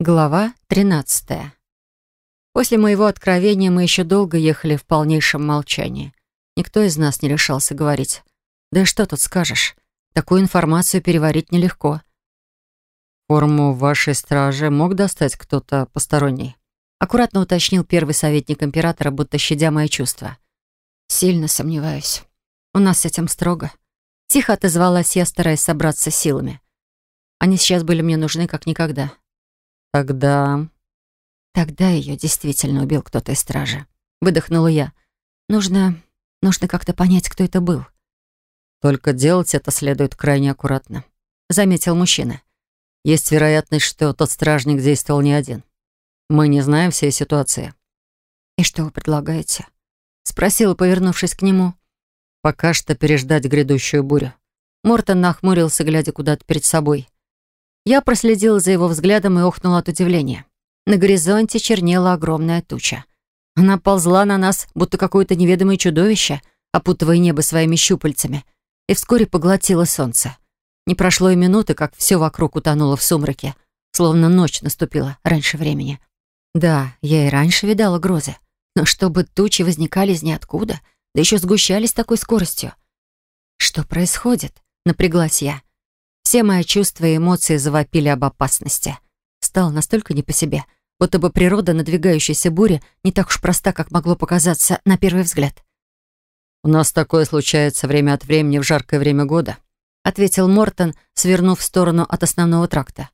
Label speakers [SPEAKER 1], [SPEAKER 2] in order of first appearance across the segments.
[SPEAKER 1] Глава 13. После моего откровения мы еще долго ехали в полнейшем молчании. Никто из нас не решался говорить. Да и что тут скажешь? Такую информацию переварить нелегко.
[SPEAKER 2] «Форму вашей стражи мог достать кто-то посторонний?»
[SPEAKER 1] Аккуратно уточнил первый советник императора, будто щадя мои чувства. «Сильно сомневаюсь. У нас с этим строго». Тихо отозвалась я, стараясь собраться силами. Они сейчас были мне нужны как никогда.
[SPEAKER 2] Тогда...
[SPEAKER 1] Тогда ее действительно убил кто-то из стражи. Выдохнула я. Нужно... Нужно как-то понять, кто это был.
[SPEAKER 2] Только делать это следует крайне аккуратно. Заметил мужчина. Есть вероятность, что тот стражник действовал не один. Мы не знаем всей ситуации.
[SPEAKER 1] «И что вы предлагаете?» Спросила, повернувшись к нему.
[SPEAKER 2] «Пока что переждать грядущую бурю».
[SPEAKER 1] Мортон нахмурился, глядя куда-то перед собой. Я проследила за его взглядом и охнула от удивления. На горизонте чернела огромная туча. Она ползла на нас, будто какое-то неведомое чудовище, опутывая небо своими щупальцами, и вскоре поглотила солнце. Не прошло и минуты, как все вокруг утонуло в сумраке, словно ночь наступила раньше времени. Да, я и раньше видала грозы, но чтобы тучи возникали из ниоткуда, да еще сгущались такой скоростью. «Что происходит?» — напряглась я. Все мои чувства и эмоции завопили об опасности. Стало настолько не по себе, будто бы природа надвигающейся бури не так уж проста, как могло показаться на первый взгляд.
[SPEAKER 2] «У нас такое случается время от времени в жаркое время года»,
[SPEAKER 1] ответил Мортон, свернув в сторону от основного тракта.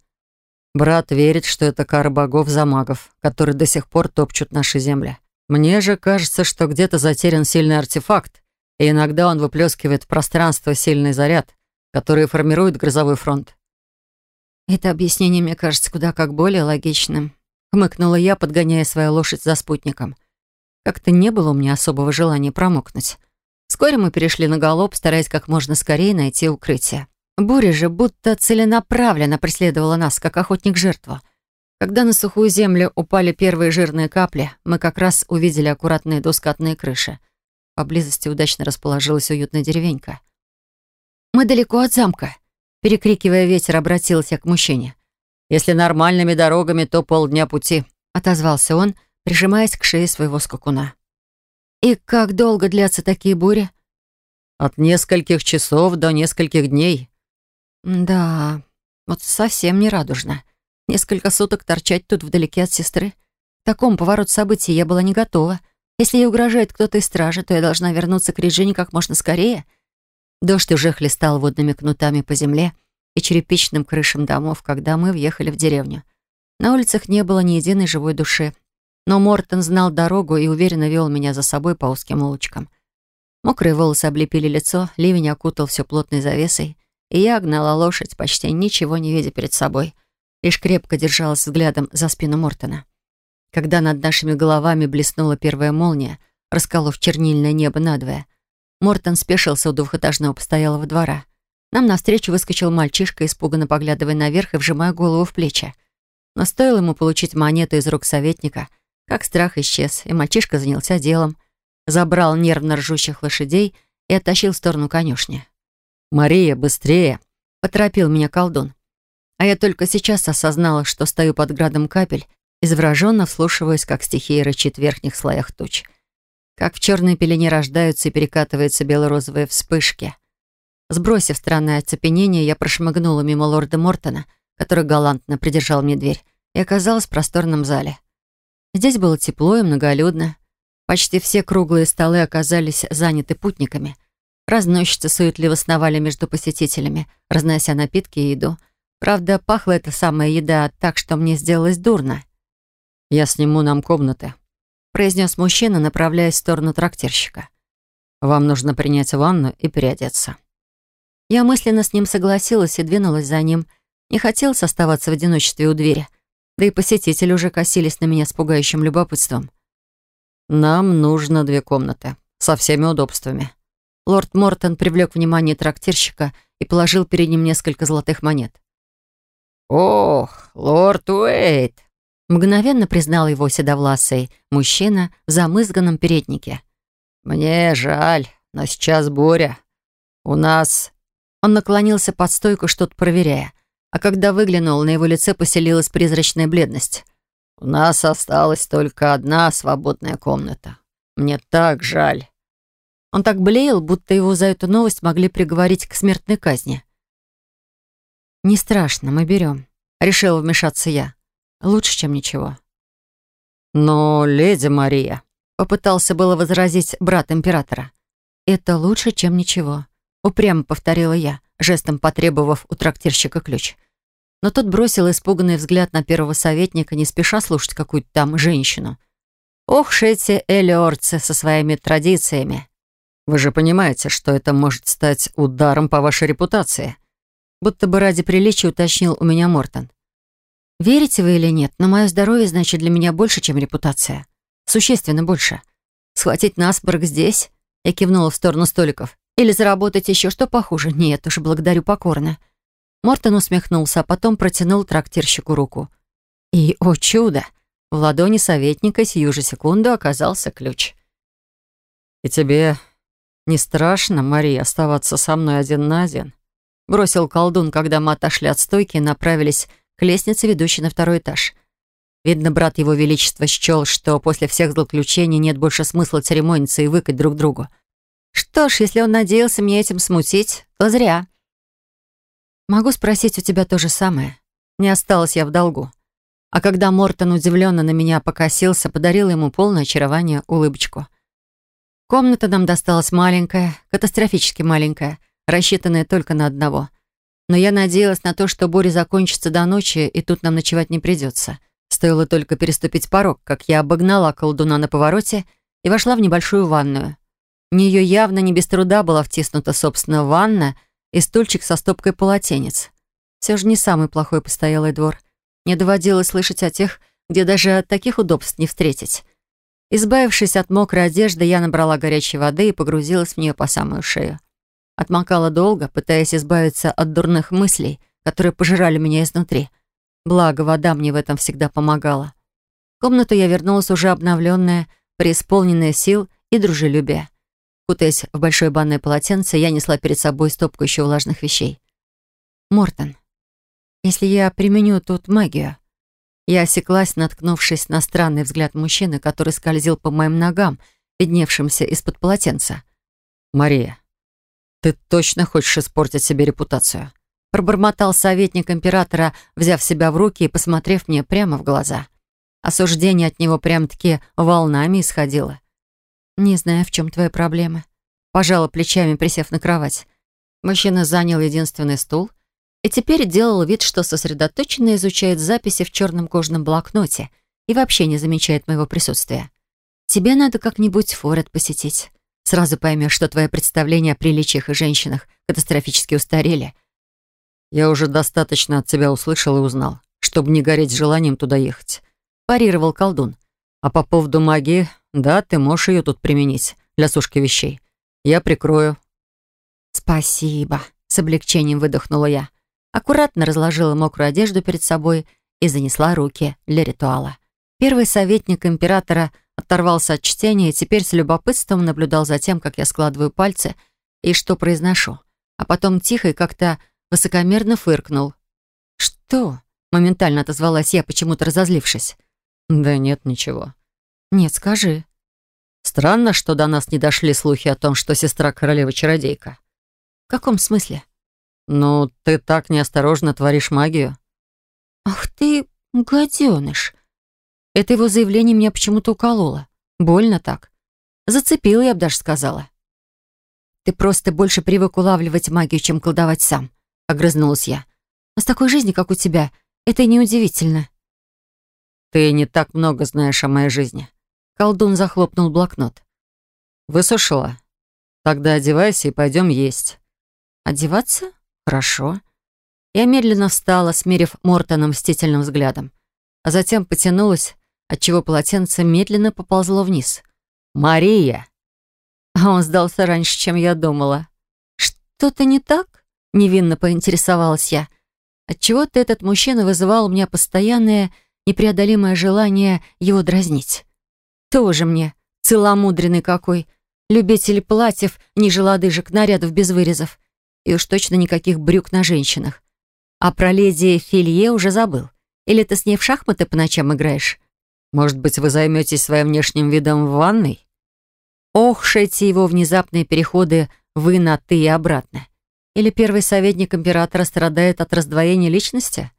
[SPEAKER 2] «Брат верит, что это кара богов за магов, которые до сих пор топчут наши земли. Мне же кажется, что где-то затерян сильный артефакт, и иногда он выплескивает в пространство сильный заряд, которые формируют грозовой фронт.
[SPEAKER 1] Это объяснение мне кажется куда как более логичным. Хмыкнула я, подгоняя свою лошадь за спутником. Как-то не было у меня особого желания промокнуть. Вскоре мы перешли на галоп, стараясь как можно скорее найти укрытие. Буря же будто целенаправленно преследовала нас, как охотник жертву. Когда на сухую землю упали первые жирные капли, мы как раз увидели аккуратные двускатные крыши. Поблизости удачно расположилась уютная деревенька. «Мы далеко от замка», — перекрикивая ветер, обратилась я к мужчине.
[SPEAKER 2] «Если нормальными дорогами, то полдня пути», —
[SPEAKER 1] отозвался он, прижимаясь к шее своего скакуна. «И как долго длятся такие бури?»
[SPEAKER 2] «От нескольких часов до нескольких дней».
[SPEAKER 1] «Да, вот совсем не радужно. Несколько суток торчать тут вдалеке от сестры. К такому повороту событий я была не готова. Если ей угрожает кто-то из стражи, то я должна вернуться к Реджине как можно скорее». Дождь уже хлестал водными кнутами по земле и черепичным крышам домов, когда мы въехали в деревню. На улицах не было ни единой живой души. Но Мортон знал дорогу и уверенно вел меня за собой по узким улочкам. Мокрые волосы облепили лицо, ливень окутал все плотной завесой, и я гнала лошадь, почти ничего не видя перед собой, лишь крепко держалась взглядом за спину Мортона. Когда над нашими головами блеснула первая молния, расколов чернильное небо надвое, Мортон спешился у двухэтажного постоялого двора. Нам навстречу выскочил мальчишка, испуганно поглядывая наверх и вжимая голову в плечи. Но стоило ему получить монету из рук советника, как страх исчез, и мальчишка занялся делом. Забрал нервно ржущих лошадей и оттащил в сторону конюшни.
[SPEAKER 2] «Мария, быстрее!»
[SPEAKER 1] — поторопил меня колдун. А я только сейчас осознала, что стою под градом капель и завороженно вслушиваюсь, как стихия рычит в верхних слоях туч — как в черной пелене рождаются и перекатываются бело-розовые вспышки. Сбросив странное оцепенение, я прошмыгнула мимо лорда Мортона, который галантно придержал мне дверь, и оказалась в просторном зале. Здесь было тепло и многолюдно. Почти все круглые столы оказались заняты путниками. Разносчицы суетливо сновали между посетителями, разнося напитки и еду. Правда, пахла эта самая еда так, что мне сделалось дурно.
[SPEAKER 2] «Я сниму нам комнаты»,
[SPEAKER 1] произнес мужчина, направляясь в сторону трактирщика.
[SPEAKER 2] «Вам нужно принять ванну и переодеться».
[SPEAKER 1] Я мысленно с ним согласилась и двинулась за ним. Не хотелось оставаться в одиночестве у двери. Да и посетители уже косились на меня с пугающим любопытством.
[SPEAKER 2] «Нам нужно две комнаты. Со всеми удобствами».
[SPEAKER 1] Лорд Мортон привлек внимание трактирщика и положил перед ним несколько золотых монет.
[SPEAKER 3] «Ох, лорд Уэйт!»
[SPEAKER 1] Мгновенно признал его седовласый мужчина в замызганном переднике.
[SPEAKER 3] «Мне жаль, но сейчас буря. У нас...»
[SPEAKER 1] Он наклонился под стойку, что-то проверяя. а когда выглянул, на его лице поселилась призрачная бледность.
[SPEAKER 3] «У нас осталась только одна свободная комната. Мне так жаль».
[SPEAKER 1] Он так блеял, будто его за эту новость могли приговорить к смертной казни. «Не страшно, мы берем», — решила вмешаться я. «Лучше, чем ничего».
[SPEAKER 2] «Но, леди Мария», —
[SPEAKER 1] попытался было возразить брат императора. «Это лучше, чем ничего», — упрямо повторила я, жестом потребовав у трактирщика ключ. Но тот бросил испуганный взгляд на первого советника, не спеша слушать какую-то там женщину. «Ох, шети элиорцы со своими традициями!»
[SPEAKER 2] «Вы же понимаете, что это может стать ударом по вашей репутации»,
[SPEAKER 1] будто бы ради приличия уточнил у меня Мортон. Верите вы или нет, но мое здоровье значит для меня больше, чем репутация. Существенно больше. Схватить насморк здесь, я кивнула в сторону столиков, или заработать еще что похуже. Нет уж, благодарю покорно. Мортон усмехнулся, а потом протянул трактирщику руку. И, о чудо, в ладони советника сию же секунду оказался ключ.
[SPEAKER 2] «И тебе не страшно, Мария, оставаться со мной один на один?» бросил колдун, когда мы отошли от стойки и направились к лестнице, ведущей на второй этаж. Видно, брат его величества счел, что после всех злоключений нет больше смысла церемониться и выкать друг другу. Что ж, если он надеялся мне этим смутить, то зря. Могу спросить у тебя то же самое. Не осталась я в долгу. А когда Мортон удивленно на меня покосился, подарил ему полное очарование улыбочку. Комната нам досталась маленькая, катастрофически маленькая — рассчитанная только на одного. Но я надеялась на то, что буря закончится до ночи, и тут нам ночевать не придется. Стоило только переступить порог, как я обогнала колдуна на повороте и вошла в небольшую ванную. В нее явно не без труда была втиснута, собственно, ванна и стульчик со стопкой полотенец. Все же не самый плохой постоялый двор. Мне доводилось слышать о тех, где даже таких удобств не встретить. Избавившись от мокрой одежды, я набрала горячей воды и погрузилась в нее по самую шею. Отмокала долго, пытаясь избавиться от дурных мыслей, которые пожирали меня изнутри. Благо, вода мне в этом всегда помогала. В комнату я вернулась уже обновленная, преисполненная сил и дружелюбия. Кутаясь в большое банное полотенце, я несла перед собой стопку еще влажных вещей. «Мортон, если я применю тут магию...» Я осеклась, наткнувшись на странный взгляд мужчины, который скользил по моим ногам, видневшимся из-под полотенца. «Мария, «Ты точно хочешь испортить себе репутацию?»
[SPEAKER 1] Пробормотал советник императора, взяв себя в руки и посмотрев мне прямо в глаза. Осуждение от него прям-таки волнами исходило. «Не знаю, в чем твоя проблема». Пожала плечами, присев на кровать. Мужчина занял единственный стул и теперь делал вид, что сосредоточенно изучает записи в черном кожаном блокноте и вообще не замечает моего присутствия. «Тебе надо как-нибудь форет посетить. Сразу поймешь, что твои представления о приличиях и женщинах катастрофически устарели.
[SPEAKER 2] Я уже достаточно от тебя услышал и узнал, чтобы не гореть желанием туда ехать. Парировал колдун. А по поводу магии, да, ты можешь ее тут применить для сушки вещей. Я прикрою.
[SPEAKER 1] Спасибо. С облегчением выдохнула я. Аккуратно разложила мокрую одежду перед собой и занесла руки для ритуала. Первый советник императора оторвался от чтения и теперь с любопытством наблюдал за тем, как я складываю пальцы и что произношу. А потом тихо и как-то высокомерно фыркнул. «Что?» — моментально отозвалась я, почему-то разозлившись.
[SPEAKER 2] «Да нет, ничего».
[SPEAKER 1] «Нет, скажи».
[SPEAKER 2] «Странно, что до нас не дошли слухи о том, что сестра королевы-чародейка».
[SPEAKER 1] «В каком смысле?»
[SPEAKER 2] «Ну, ты так неосторожно творишь магию».
[SPEAKER 1] «Ах ты, гаденыш!» Это его заявление меня почему-то укололо. Больно так. Зацепило, я бы даже сказала. «Ты просто больше привык улавливать магию, чем колдовать сам», — огрызнулась я. «Но с такой жизнью, как у тебя, это и неудивительно».
[SPEAKER 2] «Ты не так много знаешь о моей жизни».
[SPEAKER 1] Колдун захлопнул блокнот.
[SPEAKER 2] «Высушила? Тогда одевайся и пойдем есть».
[SPEAKER 1] «Одеваться? Хорошо». Я медленно встала, смерив Мортона мстительным взглядом, а затем потянулась отчего полотенце медленно поползло вниз. «Мария!» А он сдался раньше, чем я думала. «Что-то не так?» — невинно поинтересовалась я. Отчего-то этот мужчина вызывал у меня постоянное, непреодолимое желание его дразнить. Тоже мне, целомудренный какой, любитель платьев, ниже лодыжек, нарядов без вырезов. И уж точно никаких брюк на женщинах. А про леди Филье уже забыл. Или ты с ней в шахматы по ночам играешь?
[SPEAKER 2] Может быть, вы займетесь своим внешним видом в ванной?
[SPEAKER 1] Ох, эти его внезапные переходы «вы» на «ты» и обратно. Или первый советник императора страдает от раздвоения личности?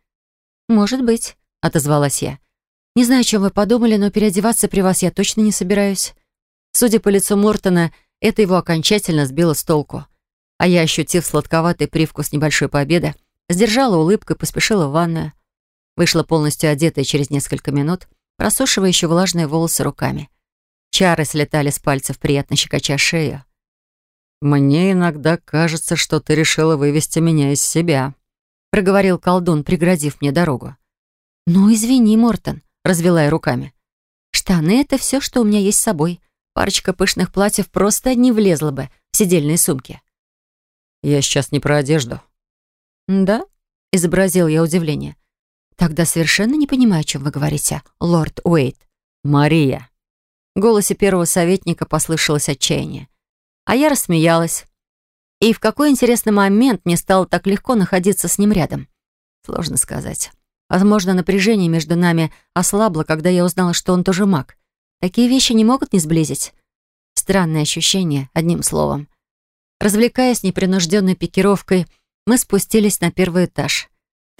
[SPEAKER 1] «Может быть», — отозвалась я. «Не знаю, о чем вы подумали, но переодеваться при вас я точно не собираюсь». Судя по лицу Мортона, это его окончательно сбило с толку. А я, ощутив сладковатый привкус небольшой победы, сдержала улыбку и поспешила в ванную. Вышла полностью одетая через несколько минут, просушивая еще влажные волосы руками. Чары слетали с пальцев, приятно щекоча шею.
[SPEAKER 2] «Мне иногда кажется, что ты решила вывести меня из себя», —
[SPEAKER 1] проговорил колдун, преградив мне дорогу. «Ну, извини, Мортон», — развела я руками. «Штаны — это все, что у меня есть с собой. Парочка пышных платьев просто не влезла бы в сидельные сумки».
[SPEAKER 2] «Я сейчас не про одежду».
[SPEAKER 1] «Да?» — изобразил я удивление. «Тогда совершенно не понимаю, о чем вы говорите, лорд Уэйт».
[SPEAKER 2] «Мария».
[SPEAKER 1] В голосе первого советника послышалось отчаяние. А я рассмеялась. И в какой интересный момент мне стало так легко находиться с ним рядом. Сложно сказать. Возможно, напряжение между нами ослабло, когда я узнала, что он тоже маг. Такие вещи не могут не сблизить. Странное ощущение, одним словом. Развлекаясь непринужденной пикировкой, мы спустились на первый этаж.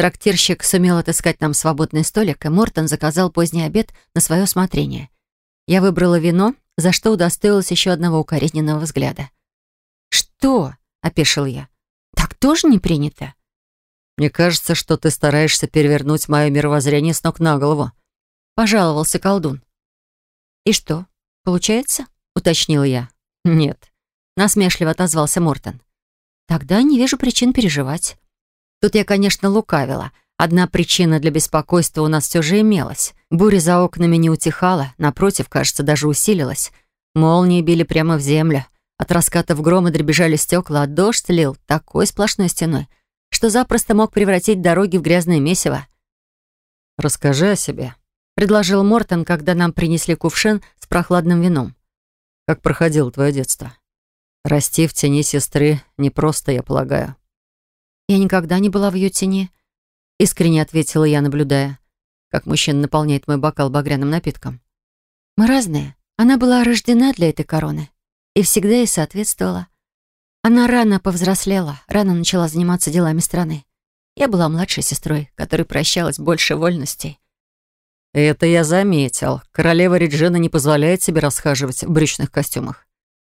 [SPEAKER 1] Трактирщик сумел отыскать нам свободный столик, и Мортон заказал поздний обед на свое усмотрение. Я выбрала вино, за что удостоилась еще одного укоризненного взгляда. «Что?» — опешил я. «Так тоже не принято?»
[SPEAKER 2] «Мне кажется, что ты стараешься перевернуть мое мировоззрение с ног на голову», —
[SPEAKER 1] пожаловался колдун. «И что, получается?» — уточнила я.
[SPEAKER 2] «Нет», —
[SPEAKER 1] насмешливо отозвался Мортон. «Тогда не вижу причин переживать». Тут я, конечно, лукавила. Одна причина для беспокойства у нас все же имелась. Буря за окнами не утихала, напротив, кажется, даже усилилась. Молнии били прямо в землю. От раскатов грома дребезжали стекла, а дождь лил такой сплошной стеной, что запросто мог превратить дороги в грязное месиво.
[SPEAKER 2] «Расскажи о себе», —
[SPEAKER 1] предложил Мортон, когда нам принесли кувшин с прохладным вином.
[SPEAKER 2] «Как проходило твое детство? Расти в тени сестры непросто, я полагаю».
[SPEAKER 1] «Я никогда не была в ее тени», Искренне ответила я, наблюдая, как мужчина наполняет мой бокал багряным напитком. Мы разные. Она была рождена для этой короны. И всегда ей соответствовала. Она рано повзрослела, рано начала заниматься делами страны. Я была младшей сестрой, которой прощалась больше вольностей.
[SPEAKER 2] «Это я заметил. Королева Реджина не позволяет себе расхаживать в брючных костюмах».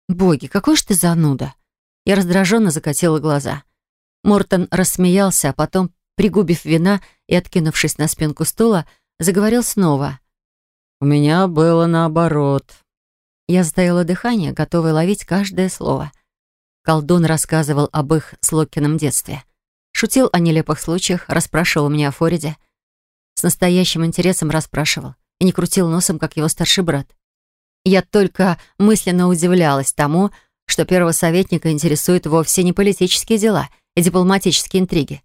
[SPEAKER 1] «Боги, какой ж ты зануда!» Я раздраженно закатила глаза. Мортон рассмеялся, а потом пригубив вина и откинувшись на спинку стула, заговорил снова.
[SPEAKER 2] «У меня было наоборот».
[SPEAKER 1] Я затаила дыхание, готовая ловить каждое слово. Колдун рассказывал об их с Локином детстве. Шутил о нелепых случаях, расспрашивал меня о Фориде. С настоящим интересом расспрашивал и не крутил носом, как его старший брат. Я только мысленно удивлялась тому, что первого советника интересуют вовсе не политические дела и дипломатические интриги.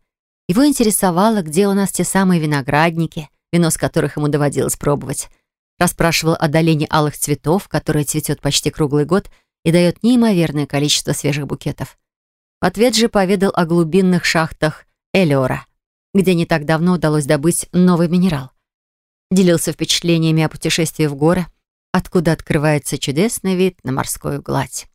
[SPEAKER 1] Его интересовало, где у нас те самые виноградники, вино с которых ему доводилось пробовать. Расспрашивал о долине алых цветов, которая цветет почти круглый год и дает неимоверное количество свежих букетов. В ответ же поведал о глубинных шахтах Элиора, где не так давно удалось добыть новый минерал. Делился впечатлениями о путешествии в горы, откуда открывается чудесный вид на морскую гладь.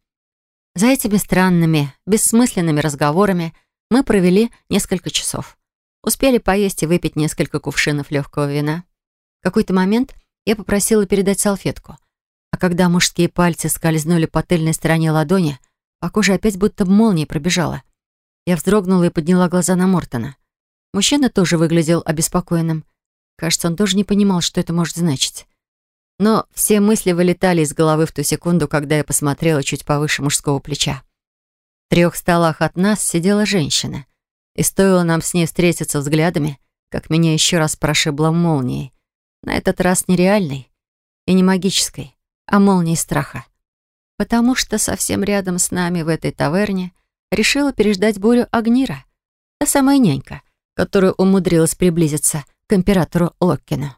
[SPEAKER 1] За этими странными, бессмысленными разговорами мы провели несколько часов. Успели поесть и выпить несколько кувшинов легкого вина. В какой-то момент я попросила передать салфетку. А когда мужские пальцы скользнули по тыльной стороне ладони, по коже опять будто молния пробежала. Я вздрогнула и подняла глаза на Мортона. Мужчина тоже выглядел обеспокоенным. Кажется, он тоже не понимал, что это может значить. Но все мысли вылетали из головы в ту секунду, когда я посмотрела чуть повыше мужского плеча. В трех столах от нас сидела женщина. И стоило нам с ней встретиться взглядами, как меня еще раз прошибло молнией. На этот раз не реальной и не магической, а молнией страха. Потому что совсем рядом с нами в этой таверне решила переждать бурю Агнира, та самая нянька, которая умудрилась приблизиться к императору Локкину.